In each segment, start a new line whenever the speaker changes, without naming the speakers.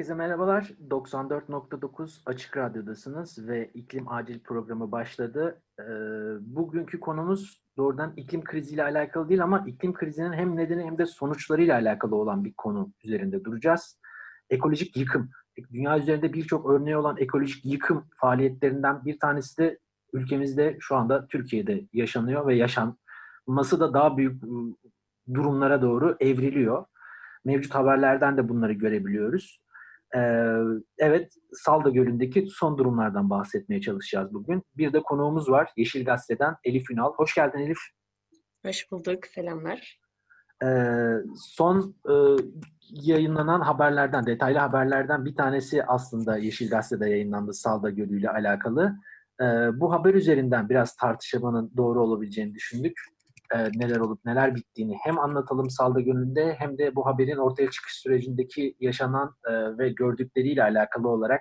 Herkese merhabalar. 94.9 Açık Radyo'dasınız ve iklim acil programı başladı. Ee, bugünkü konumuz doğrudan iklim kriziyle alakalı değil ama iklim krizinin hem nedeni hem de sonuçlarıyla alakalı olan bir konu üzerinde duracağız. Ekolojik yıkım. Dünya üzerinde birçok örneği olan ekolojik yıkım faaliyetlerinden bir tanesi de ülkemizde şu anda Türkiye'de yaşanıyor ve yaşanması da daha büyük ıı, durumlara doğru evriliyor. Mevcut haberlerden de bunları görebiliyoruz. Ee, evet, Salda Gölü'ndeki son durumlardan bahsetmeye çalışacağız bugün. Bir de konuğumuz var Yeşil Gazete'den Elif Ünal. Hoş geldin Elif.
Hoş bulduk, selamlar.
Ee, son e, yayınlanan haberlerden, detaylı haberlerden bir tanesi aslında Yeşil Gazete'de yayınlandı Salda Gölü ile alakalı. Ee, bu haber üzerinden biraz tartışmanın doğru olabileceğini düşündük e, neler olup neler bittiğini hem anlatalım Salda Gönül'de hem de bu haberin ortaya çıkış sürecindeki yaşanan e, ve gördükleriyle alakalı olarak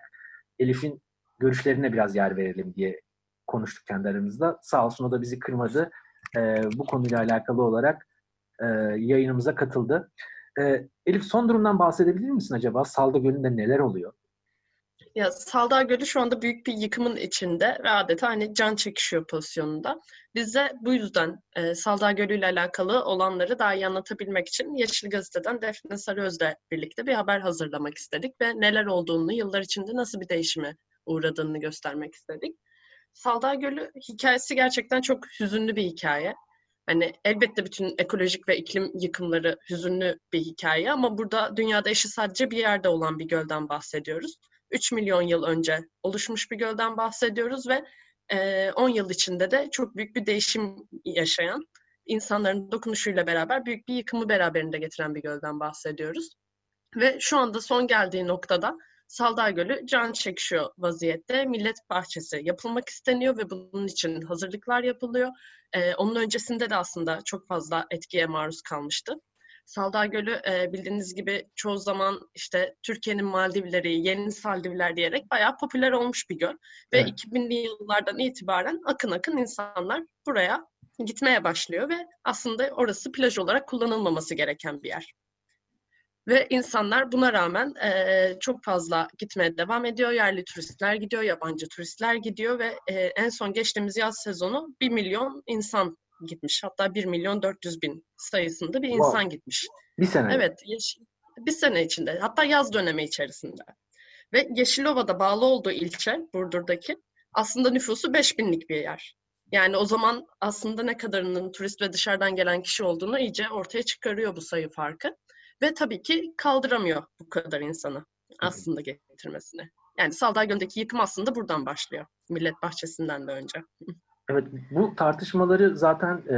Elif'in görüşlerine biraz yer verelim diye konuştuk kendi aramızda. Sağ olsun o da bizi kırmadı. E, bu konuyla alakalı olarak e, yayınımıza katıldı. E, Elif son durumdan bahsedebilir misin acaba? Salda Gölü'nde neler oluyor?
Ya Saldağ Gölü şu anda büyük bir yıkımın içinde ve adeta hani can çekişiyor pozisyonunda. Biz de bu yüzden e, Saldağ Gölü ile alakalı olanları daha iyi anlatabilmek için Yeşil Gazete'den Defne Sarıöz'le birlikte bir haber hazırlamak istedik ve neler olduğunu, yıllar içinde nasıl bir değişime uğradığını göstermek istedik. Saldağ Gölü hikayesi gerçekten çok hüzünlü bir hikaye. Hani elbette bütün ekolojik ve iklim yıkımları hüzünlü bir hikaye ama burada dünyada eşi sadece bir yerde olan bir gölden bahsediyoruz. 3 milyon yıl önce oluşmuş bir gölden bahsediyoruz ve 10 yıl içinde de çok büyük bir değişim yaşayan, insanların dokunuşuyla beraber büyük bir yıkımı beraberinde getiren bir gölden bahsediyoruz. Ve şu anda son geldiği noktada Saldar Gölü can çekişiyor vaziyette. Millet bahçesi yapılmak isteniyor ve bunun için hazırlıklar yapılıyor. onun öncesinde de aslında çok fazla etkiye maruz kalmıştı. Saldar Gölü e, bildiğiniz gibi çoğu zaman işte Türkiye'nin Maldivleri, yeni Saldivler diyerek bayağı popüler olmuş bir göl. Ve evet. 2000'li yıllardan itibaren akın akın insanlar buraya gitmeye başlıyor ve aslında orası plaj olarak kullanılmaması gereken bir yer. Ve insanlar buna rağmen e, çok fazla gitmeye devam ediyor. Yerli turistler gidiyor, yabancı turistler gidiyor ve e, en son geçtiğimiz yaz sezonu 1 milyon insan gitmiş. Hatta 1 milyon 400 bin sayısında bir wow. insan gitmiş.
Bir sene.
Evet. Bir sene içinde. Hatta yaz dönemi içerisinde. Ve Yeşilova'da bağlı olduğu ilçe, Burdur'daki aslında nüfusu 5 binlik bir yer. Yani o zaman aslında ne kadarının turist ve dışarıdan gelen kişi olduğunu iyice ortaya çıkarıyor bu sayı farkı. Ve tabii ki kaldıramıyor bu kadar insanı aslında getirmesini. Yani Saldar Gölü'ndeki yıkım aslında buradan başlıyor. Millet Bahçesi'nden de önce.
Evet, bu tartışmaları zaten e,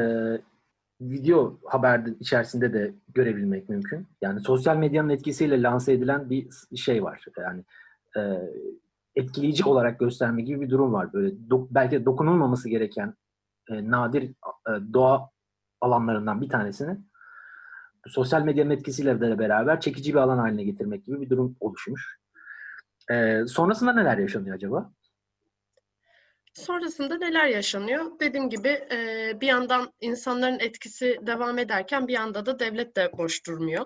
video haber içerisinde de görebilmek mümkün. Yani sosyal medyanın etkisiyle lanse edilen bir şey var. Yani e, etkileyici olarak gösterme gibi bir durum var. Böyle do, belki dokunulmaması gereken e, nadir e, doğa alanlarından bir tanesini sosyal medyanın etkisiyle de beraber çekici bir alan haline getirmek gibi bir durum oluşmuş. E, sonrasında neler yaşanıyor acaba?
Sonrasında neler yaşanıyor? Dediğim gibi bir yandan insanların etkisi devam ederken bir yanda da devlet de boş durmuyor.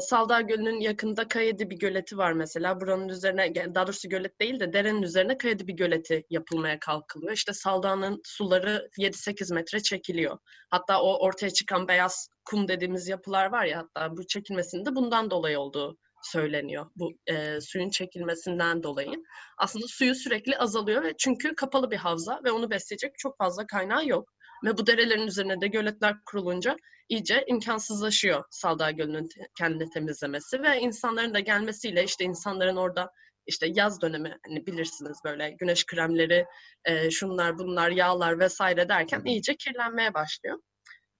Saldar Gölü'nün yakında Kayedi bir göleti var mesela. Buranın üzerine, daha doğrusu gölet değil de derenin üzerine Kayedi bir göleti yapılmaya kalkılıyor. İşte Saldağ'ın suları 7-8 metre çekiliyor. Hatta o ortaya çıkan beyaz kum dediğimiz yapılar var ya hatta bu çekilmesinin de bundan dolayı olduğu söyleniyor bu e, suyun çekilmesinden dolayı. Aslında suyu sürekli azalıyor ve çünkü kapalı bir havza ve onu besleyecek çok fazla kaynağı yok. Ve bu derelerin üzerine de göletler kurulunca iyice imkansızlaşıyor Saldağ Gölü'nün kendini temizlemesi ve insanların da gelmesiyle işte insanların orada işte yaz dönemi hani bilirsiniz böyle güneş kremleri, e, şunlar bunlar, yağlar vesaire derken iyice kirlenmeye başlıyor.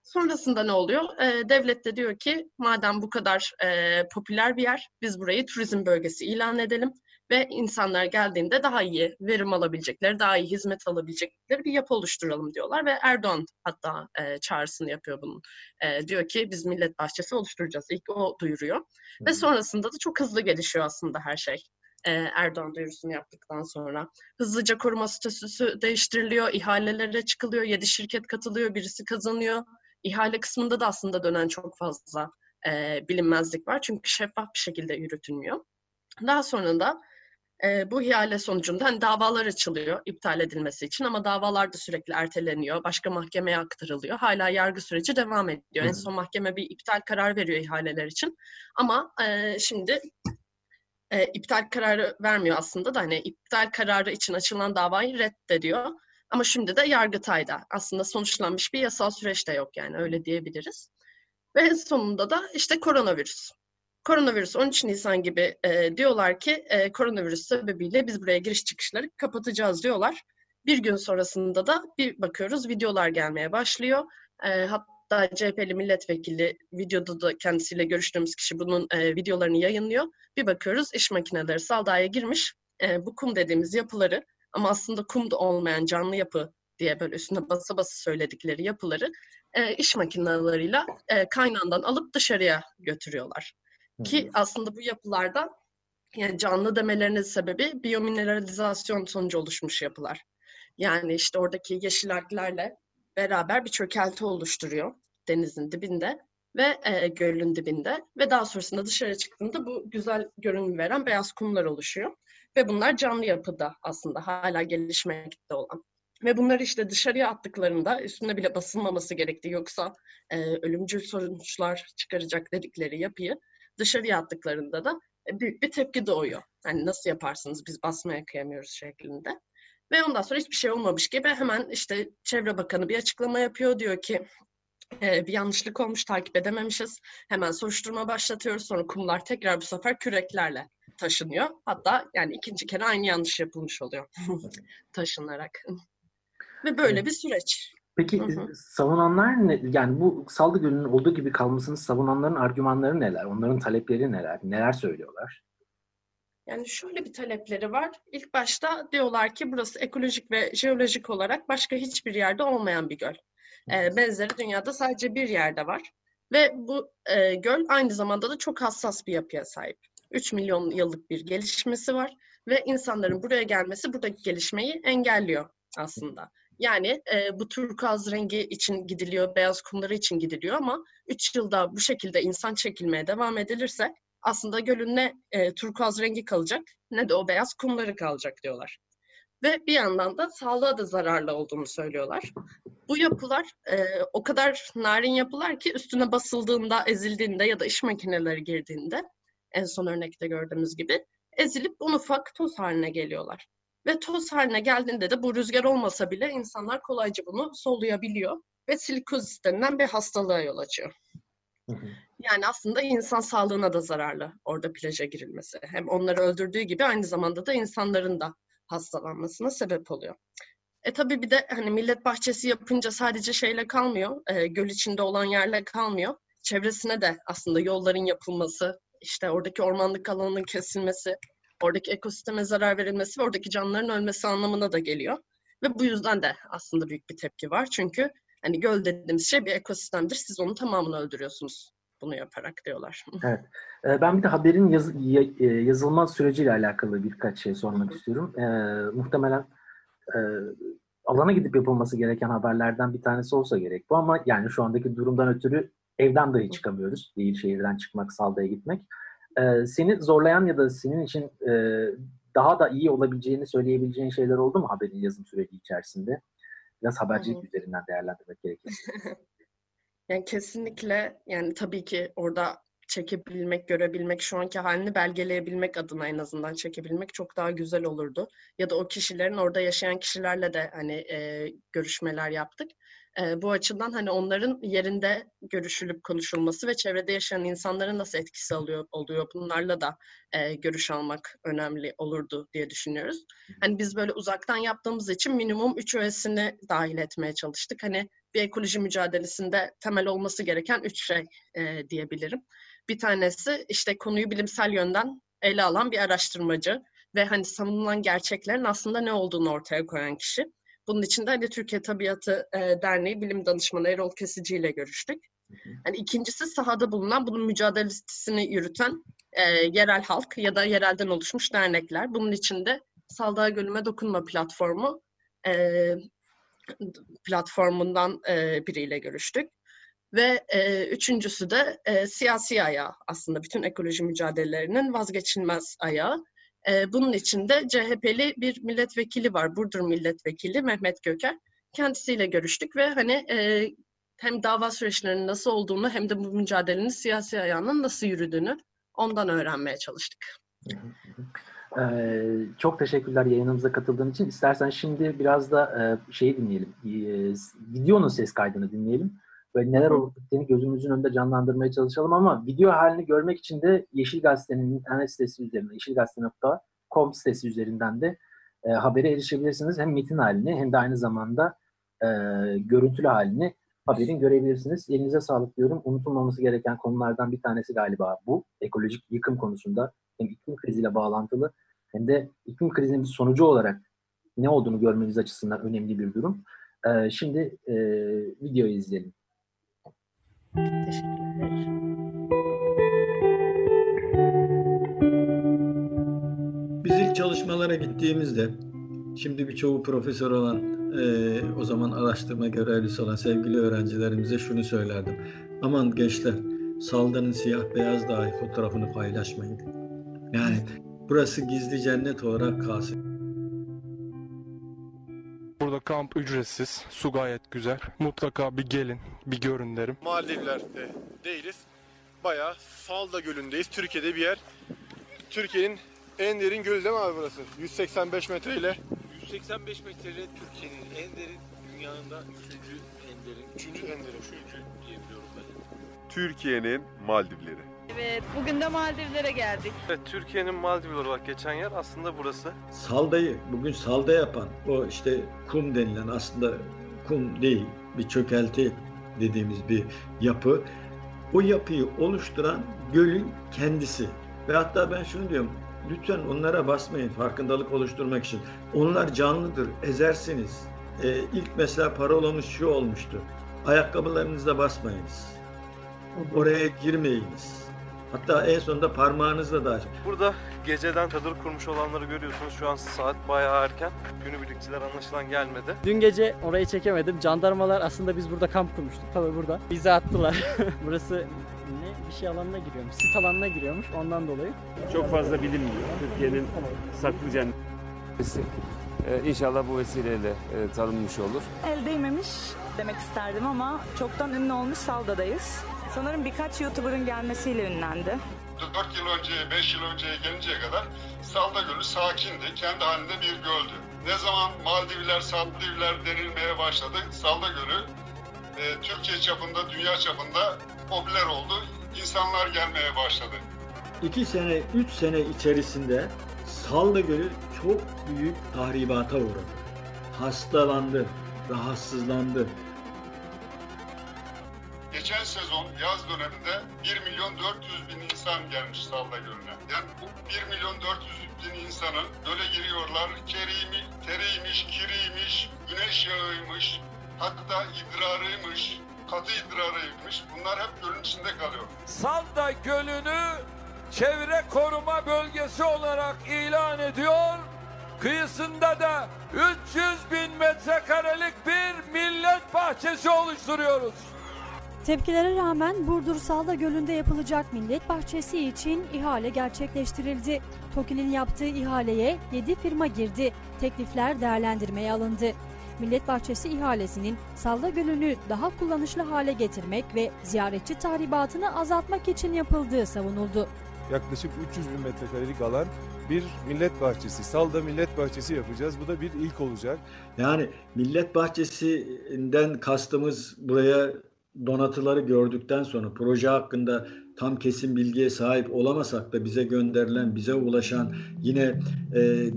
Sonrasında ne oluyor? E, devlet de diyor ki madem bu kadar e, popüler bir yer biz burayı turizm bölgesi ilan edelim ve insanlar geldiğinde daha iyi verim alabilecekleri, daha iyi hizmet alabilecekleri bir yapı oluşturalım diyorlar ve Erdoğan hatta e, çağrısını yapıyor bunun. E, diyor ki biz millet bahçesi oluşturacağız. İlk o duyuruyor. Ve sonrasında da çok hızlı gelişiyor aslında her şey. E, Erdoğan duyurusunu yaptıktan sonra. Hızlıca koruma statüsü değiştiriliyor, ihalelere çıkılıyor, yedi şirket katılıyor, birisi kazanıyor. İhale kısmında da aslında dönen çok fazla e, bilinmezlik var. Çünkü şeffaf bir şekilde yürütülmüyor. Daha sonra da e, bu ihale sonucunda hani davalar açılıyor iptal edilmesi için ama davalar da sürekli erteleniyor. Başka mahkemeye aktarılıyor. Hala yargı süreci devam ediyor. Hı. En son mahkeme bir iptal karar veriyor ihaleler için. Ama e, şimdi e, iptal kararı vermiyor aslında da hani iptal kararı için açılan davayı reddediyor. Ama şimdi de Yargıtay'da aslında sonuçlanmış bir yasal süreç de yok yani öyle diyebiliriz. Ve sonunda da işte koronavirüs. Koronavirüs 13 Nisan gibi e, diyorlar ki e, koronavirüs sebebiyle biz buraya giriş çıkışları kapatacağız diyorlar. Bir gün sonrasında da bir bakıyoruz videolar gelmeye başlıyor. E, hatta CHP'li milletvekili videoda da kendisiyle görüştüğümüz kişi bunun e, videolarını yayınlıyor. Bir bakıyoruz iş makineleri saldaya girmiş. E, bu kum dediğimiz yapıları ama aslında kum da olmayan canlı yapı diye böyle üstüne basa basa söyledikleri yapıları e, iş makineleriyle e, kaynağından alıp dışarıya götürüyorlar. Ki aslında bu yapılarda yani canlı demelerinin sebebi biyomineralizasyon sonucu oluşmuş yapılar. Yani işte oradaki yeşil alglerle beraber bir çökelti oluşturuyor denizin dibinde ve e, gölün dibinde ve daha sonrasında dışarı çıktığında bu güzel görünüm veren beyaz kumlar oluşuyor. Ve bunlar canlı yapıda aslında hala gelişmekte olan. Ve bunları işte dışarıya attıklarında üstüne bile basılmaması gerektiği yoksa e, ölümcül sonuçlar çıkaracak dedikleri yapıyı dışarıya attıklarında da e, büyük bir tepki doğuyor. Hani nasıl yaparsınız biz basmaya kıyamıyoruz şeklinde. Ve ondan sonra hiçbir şey olmamış gibi hemen işte Çevre Bakanı bir açıklama yapıyor. Diyor ki e, bir yanlışlık olmuş takip edememişiz. Hemen soruşturma başlatıyoruz. Sonra kumlar tekrar bu sefer küreklerle taşınıyor. Hatta yani ikinci kere aynı yanlış yapılmış oluyor taşınarak. Ve böyle bir süreç.
Peki hı hı. savunanlar ne, yani bu saldı gölünün olduğu gibi kalmasını savunanların argümanları neler? Onların talepleri neler? Neler söylüyorlar?
Yani şöyle bir talepleri var. İlk başta diyorlar ki burası ekolojik ve jeolojik olarak başka hiçbir yerde olmayan bir göl. E, benzeri dünyada sadece bir yerde var. Ve bu e, göl aynı zamanda da çok hassas bir yapıya sahip. 3 milyon yıllık bir gelişmesi var ve insanların buraya gelmesi buradaki gelişmeyi engelliyor aslında. Yani e, bu turkuaz rengi için gidiliyor, beyaz kumları için gidiliyor ama 3 yılda bu şekilde insan çekilmeye devam edilirse aslında gölün ne e, turkuaz rengi kalacak ne de o beyaz kumları kalacak diyorlar. Ve bir yandan da sağlığa da zararlı olduğunu söylüyorlar. Bu yapılar e, o kadar narin yapılar ki üstüne basıldığında, ezildiğinde ya da iş makineleri girdiğinde en son örnekte gördüğümüz gibi ezilip un ufak toz haline geliyorlar. Ve toz haline geldiğinde de bu rüzgar olmasa bile insanlar kolayca bunu soluyabiliyor ve silikoz denilen bir hastalığa yol açıyor. Yani aslında insan sağlığına da zararlı orada plaja girilmesi. Hem onları öldürdüğü gibi aynı zamanda da insanların da hastalanmasına sebep oluyor. E tabii bir de hani millet bahçesi yapınca sadece şeyle kalmıyor, e, göl içinde olan yerle kalmıyor. Çevresine de aslında yolların yapılması, işte oradaki ormanlık alanının kesilmesi, oradaki ekosisteme zarar verilmesi ve oradaki canlıların ölmesi anlamına da geliyor. Ve bu yüzden de aslında büyük bir tepki var. Çünkü hani göl dediğimiz şey bir ekosistemdir. Siz onun tamamını öldürüyorsunuz bunu yaparak diyorlar.
Evet. Ee, ben bir de haberin yaz, e, yazılma süreciyle alakalı birkaç şey sormak istiyorum. Ee, muhtemelen e, alana gidip yapılması gereken haberlerden bir tanesi olsa gerek bu ama yani şu andaki durumdan ötürü evden dahi çıkamıyoruz. Değil şehirden çıkmak, saldaya gitmek e, seni zorlayan ya da senin için e, daha da iyi olabileceğini söyleyebileceğin şeyler oldu mu haberin yazım süreci içerisinde? Biraz habercilik Hı-hı. üzerinden değerlendirmek gerekirse.
yani kesinlikle yani tabii ki orada çekebilmek, görebilmek, şu anki halini belgeleyebilmek adına en azından çekebilmek çok daha güzel olurdu. Ya da o kişilerin orada yaşayan kişilerle de hani e, görüşmeler yaptık. E, bu açıdan hani onların yerinde görüşülüp konuşulması ve çevrede yaşayan insanların nasıl etkisi alıyor, oluyor bunlarla da e, görüş almak önemli olurdu diye düşünüyoruz. Hani biz böyle uzaktan yaptığımız için minimum üç öğesini dahil etmeye çalıştık. Hani bir ekoloji mücadelesinde temel olması gereken üç şey e, diyebilirim. Bir tanesi işte konuyu bilimsel yönden ele alan bir araştırmacı ve hani savunulan gerçeklerin aslında ne olduğunu ortaya koyan kişi. Bunun için de hani Türkiye Tabiatı e, Derneği Bilim Danışmanı Erol Kesici ile görüştük. Yani ikincisi sahada bulunan bunun mücadelesini yürüten e, yerel halk ya da yerelden oluşmuş dernekler. Bunun için de Saldağ Gölüme Dokunma platformu e, platformundan e, biriyle görüştük. Ve e, üçüncüsü de e, siyasi ayağı aslında bütün ekoloji mücadelelerinin vazgeçilmez ayağı. E, bunun için de CHP'li bir milletvekili var, Burdur milletvekili Mehmet Göker. Kendisiyle görüştük ve hani e, hem dava süreçlerinin nasıl olduğunu hem de bu mücadelenin siyasi ayağının nasıl yürüdüğünü ondan öğrenmeye çalıştık.
Ee, çok teşekkürler yayınımıza katıldığın için. İstersen şimdi biraz da e, şeyi dinleyelim. E, videonun ses kaydını dinleyelim. Böyle neler olup bittiğini gözümüzün önünde canlandırmaya çalışalım ama video halini görmek için de Yeşil Gazete'nin internet sitesi üzerinden, yeşilgazete.com sitesi üzerinden de e, habere erişebilirsiniz. Hem metin halini hem de aynı zamanda e, görüntülü halini haberin görebilirsiniz. Elinize sağlık diyorum. Unutulmaması gereken konulardan bir tanesi galiba bu. Ekolojik yıkım konusunda hem iklim kriziyle bağlantılı hem de iklim krizinin bir sonucu olarak ne olduğunu görmeniz açısından önemli bir durum. Ee, şimdi e, videoyu izleyelim.
Teşekkürler.
Biz ilk çalışmalara gittiğimizde şimdi birçoğu profesör olan e, o zaman araştırma görevlisi olan sevgili öğrencilerimize şunu söylerdim. Aman gençler Salda'nın siyah beyaz dahi fotoğrafını paylaşmayın. Yani burası gizli cennet olarak kalsın.
Burada kamp ücretsiz, su gayet güzel. Mutlaka bir gelin, bir görün derim.
Maldivler'de değiliz. Bayağı Salda Gölü'ndeyiz. Türkiye'de bir yer. Türkiye'nin en derin gölü değil mi abi burası? 185 metreyle.
185 metreli Türkiye'nin en derin, dünyanın da üçüncü en derin,
Üçüncü en derin.
üçüncü diyebiliyorum ben.
Türkiye'nin Maldivleri.
Evet, bugün de Maldivlere geldik.
Evet, Türkiye'nin Maldivler olarak geçen yer aslında burası.
Saldayı bugün salda yapan o işte kum denilen aslında kum değil bir çökelti dediğimiz bir yapı. O yapıyı oluşturan gölün kendisi. Ve hatta ben şunu diyorum lütfen onlara basmayın farkındalık oluşturmak için. Onlar canlıdır ezersiniz. Ee, ilk mesela parolamız şu olmuştu. Ayakkabılarınızla basmayınız. Oraya girmeyiniz. Hatta en sonunda parmağınızla da
Burada geceden çadır kurmuş olanları görüyorsunuz. Şu an saat bayağı erken. Günübirlikçiler anlaşılan gelmedi.
Dün gece orayı çekemedim. Jandarmalar aslında biz burada kamp kurmuştuk. Tabii burada. Bizi attılar. Burası ne bir şey alanına giriyormuş. Sit alanına giriyormuş ondan dolayı.
Çok fazla bilinmiyor. Türkiye'nin saklı cenneti.
Ee, İnşallah bu vesileyle e, tanınmış olur.
El değmemiş demek isterdim ama çoktan ünlü olmuş Salda'dayız. Sanırım birkaç YouTuber'ın gelmesiyle ünlendi.
4 yıl önce, 5 yıl önceye gelinceye kadar Salda Gölü sakindi, kendi halinde bir göldü. Ne zaman Maldivler, Saldivler denilmeye başladı, Salda Gölü e, Türkiye çapında, dünya çapında popüler oldu. İnsanlar gelmeye başladı.
İki sene, üç sene içerisinde Salda Gölü çok büyük tahribata uğradı. Hastalandı, rahatsızlandı.
Geçen sezon yaz döneminde 1 milyon 400 bin insan gelmiş Salda Gölü'ne. Yani bu 1 milyon 400 bin insanın göle giriyorlar. Keriymiş, teriymiş, kiriymiş, güneş yağıymış, hatta idrarıymış, katı idrarıymış. Bunlar hep gölün içinde kalıyor.
Salda Gölü'nü çevre koruma bölgesi olarak ilan ediyor. Kıyısında da 300 bin metrekarelik bir millet bahçesi oluşturuyoruz.
Tepkilere rağmen Burdur Salda Gölü'nde yapılacak millet bahçesi için ihale gerçekleştirildi. TOKİ'nin yaptığı ihaleye 7 firma girdi. Teklifler değerlendirmeye alındı. Millet Bahçesi ihalesinin Salda Gölü'nü daha kullanışlı hale getirmek ve ziyaretçi tahribatını azaltmak için yapıldığı savunuldu.
Yaklaşık 300 bin metrekarelik alan bir millet bahçesi, Salda Millet Bahçesi yapacağız. Bu da bir ilk olacak.
Yani Millet Bahçesi'nden kastımız buraya donatıları gördükten sonra proje hakkında tam kesin bilgiye sahip olamasak da bize gönderilen, bize ulaşan yine e,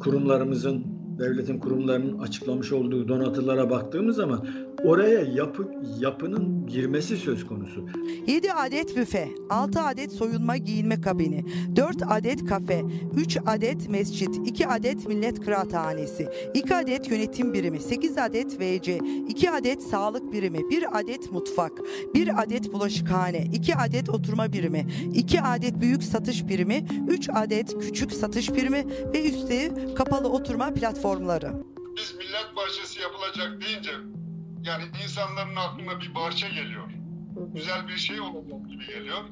kurumlarımızın, devletin kurumlarının açıklamış olduğu donatılara baktığımız zaman oraya yapı yapının girmesi söz konusu.
7 adet büfe, 6 adet soyunma giyinme kabini, 4 adet kafe, 3 adet mescit, 2 adet millet kıraathanesi, 2 adet yönetim birimi, 8 adet VC, 2 adet sağlık birimi, 1 adet mutfak, 1 adet bulaşıkhane, 2 adet oturma birimi, 2 adet büyük satış birimi, 3 adet küçük satış birimi ve üstü kapalı oturma platformları.
Biz millet bahçesi yapılacak deyince yani insanların aklına bir bahçe geliyor. Güzel bir şey olacak gibi geliyor.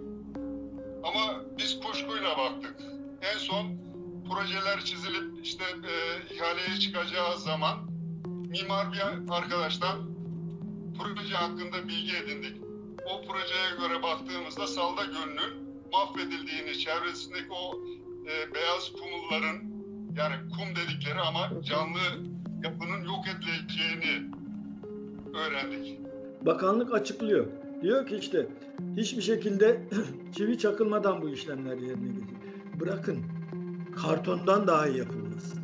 Ama biz kuşkuyla baktık. En son projeler çizilip işte e, ihaleye çıkacağı zaman mimar bir arkadaştan proje hakkında bilgi edindik. O projeye göre baktığımızda Salda Gölü'nün mahvedildiğini, çevresindeki o e, beyaz kumulların yani kum dedikleri ama canlı yapının yok edileceğini öğrendik.
Bakanlık açıklıyor. Diyor ki işte hiçbir şekilde çivi çakılmadan bu işlemler yerine gelir. Bırakın kartondan daha iyi yapılmaz.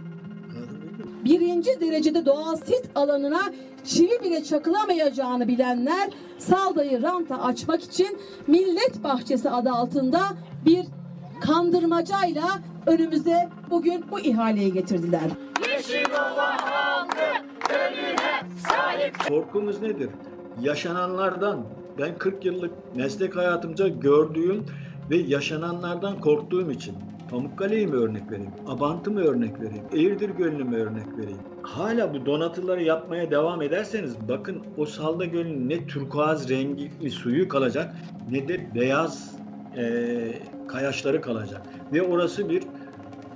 birinci derecede doğal sit alanına çivi bile çakılamayacağını bilenler Salda'yı ranta açmak için Millet Bahçesi adı altında bir kandırmacayla önümüze bugün bu ihaleyi getirdiler.
Korkumuz nedir? Yaşananlardan ben 40 yıllık meslek hayatımda gördüğüm ve yaşananlardan korktuğum için Pamukkale'yi mi örnek vereyim? Abant'ı mı örnek vereyim? Eğirdir Gölü'nü mü örnek vereyim? Hala bu donatıları yapmaya devam ederseniz bakın o Salda Gölü'nün ne turkuaz rengi suyu kalacak ne de beyaz eee, kayaçları kalacak. Ve orası bir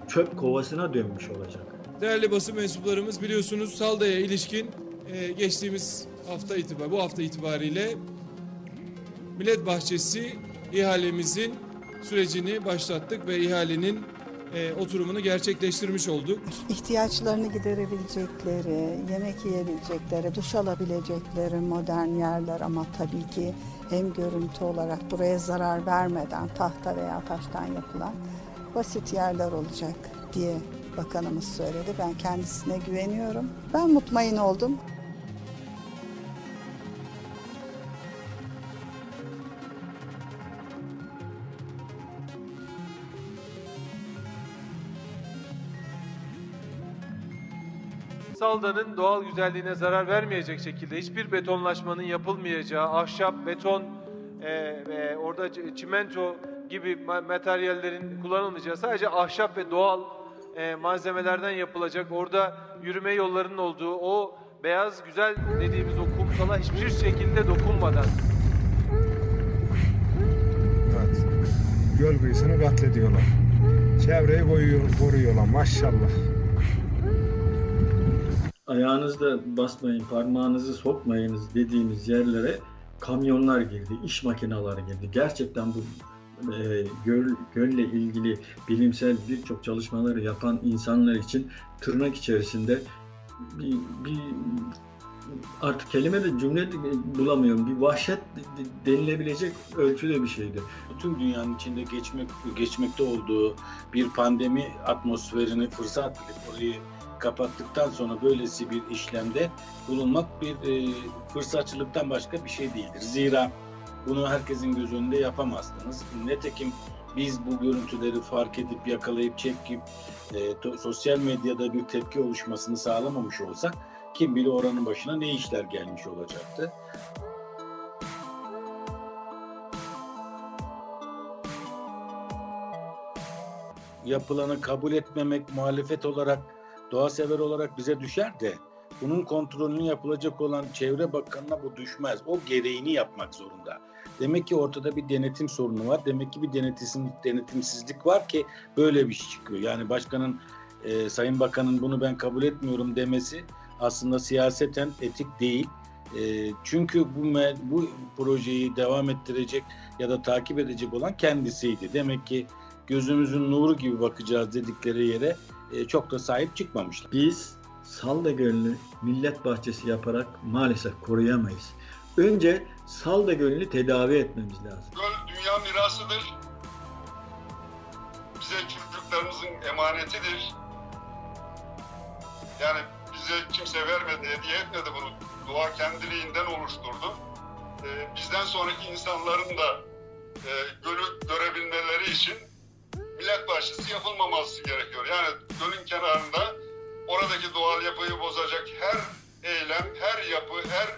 çöp kovasına dönmüş olacak.
Değerli basın mensuplarımız biliyorsunuz Salda'ya ilişkin e, geçtiğimiz hafta itibar, bu hafta itibariyle Millet Bahçesi ihalemizin sürecini başlattık ve ihalenin e, oturumunu gerçekleştirmiş olduk.
ihtiyaçlarını giderebilecekleri, yemek yiyebilecekleri, duş alabilecekleri modern yerler ama tabii ki hem görüntü olarak buraya zarar vermeden tahta veya taştan yapılan basit yerler olacak diye bakanımız söyledi. Ben kendisine güveniyorum. Ben mutmain oldum.
Salda'nın doğal güzelliğine zarar vermeyecek şekilde hiçbir betonlaşmanın yapılmayacağı, ahşap, beton e, ve orada çimento gibi ma- materyallerin kullanılmayacağı, sadece ahşap ve doğal e, malzemelerden yapılacak, orada yürüme yollarının olduğu o beyaz güzel dediğimiz o kumsala hiçbir şekilde dokunmadan
Evet. Göl kıyısını katlediyorlar. Çevreyi koruyorlar maşallah.
Ayağınızda basmayın, parmağınızı sokmayınız dediğimiz yerlere kamyonlar girdi, iş makineleri girdi. Gerçekten bu e, göl, gölle ilgili bilimsel birçok çalışmaları yapan insanlar için tırnak içerisinde bir, bir artık kelime de cümle de bulamıyorum. Bir vahşet denilebilecek ölçüde bir şeydi.
bütün dünyanın içinde geçmek geçmekte olduğu bir pandemi atmosferini fırsat bilip orayı kapattıktan sonra böylesi bir işlemde bulunmak bir e, fırsatçılıktan başka bir şey değildir. Zira bunu herkesin göz önünde yapamazsınız. Netekim biz bu görüntüleri fark edip yakalayıp çekip e, to- sosyal medyada bir tepki oluşmasını sağlamamış olsak kim bilir oranın başına ne işler gelmiş olacaktı. yapılanı kabul etmemek muhalefet olarak doğa sever olarak bize düşer de bunun kontrolünü yapılacak olan çevre bakanına bu düşmez. O gereğini yapmak zorunda. Demek ki ortada bir denetim sorunu var. Demek ki bir denetim, denetimsizlik var ki böyle bir şey çıkıyor. Yani başkanın, e, sayın bakanın bunu ben kabul etmiyorum demesi aslında siyaseten etik değil. E, çünkü bu bu projeyi devam ettirecek ya da takip edecek olan kendisiydi. Demek ki gözümüzün nuru gibi bakacağız dedikleri yere e, çok da sahip çıkmamışlar.
Biz Salda Gölü'nü millet bahçesi yaparak maalesef koruyamayız. Önce Salda Gölü'nü tedavi etmemiz lazım.
Göl dünya mirasıdır. Bize çocuklarımızın emanetidir. Yani bize kimse vermedi, hediye etmedi bunu. Doğa kendiliğinden oluşturdu. Ee, bizden sonraki insanların da e, gölü görebilmeleri için millet bahçesi yapılmaması gerekiyor. Yani gölün kenarında oradaki doğal yapıyı bozacak her eylem, her yapı, her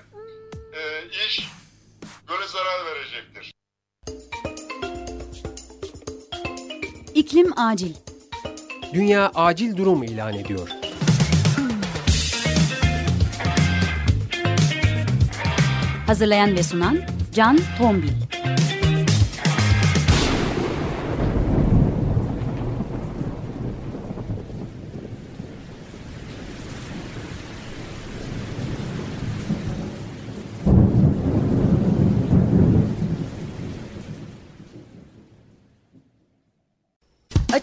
e, iş göle zarar verecektir.
İklim acil.
Dünya acil durum ilan ediyor.
Hazırlayan ve sunan Can Tombil.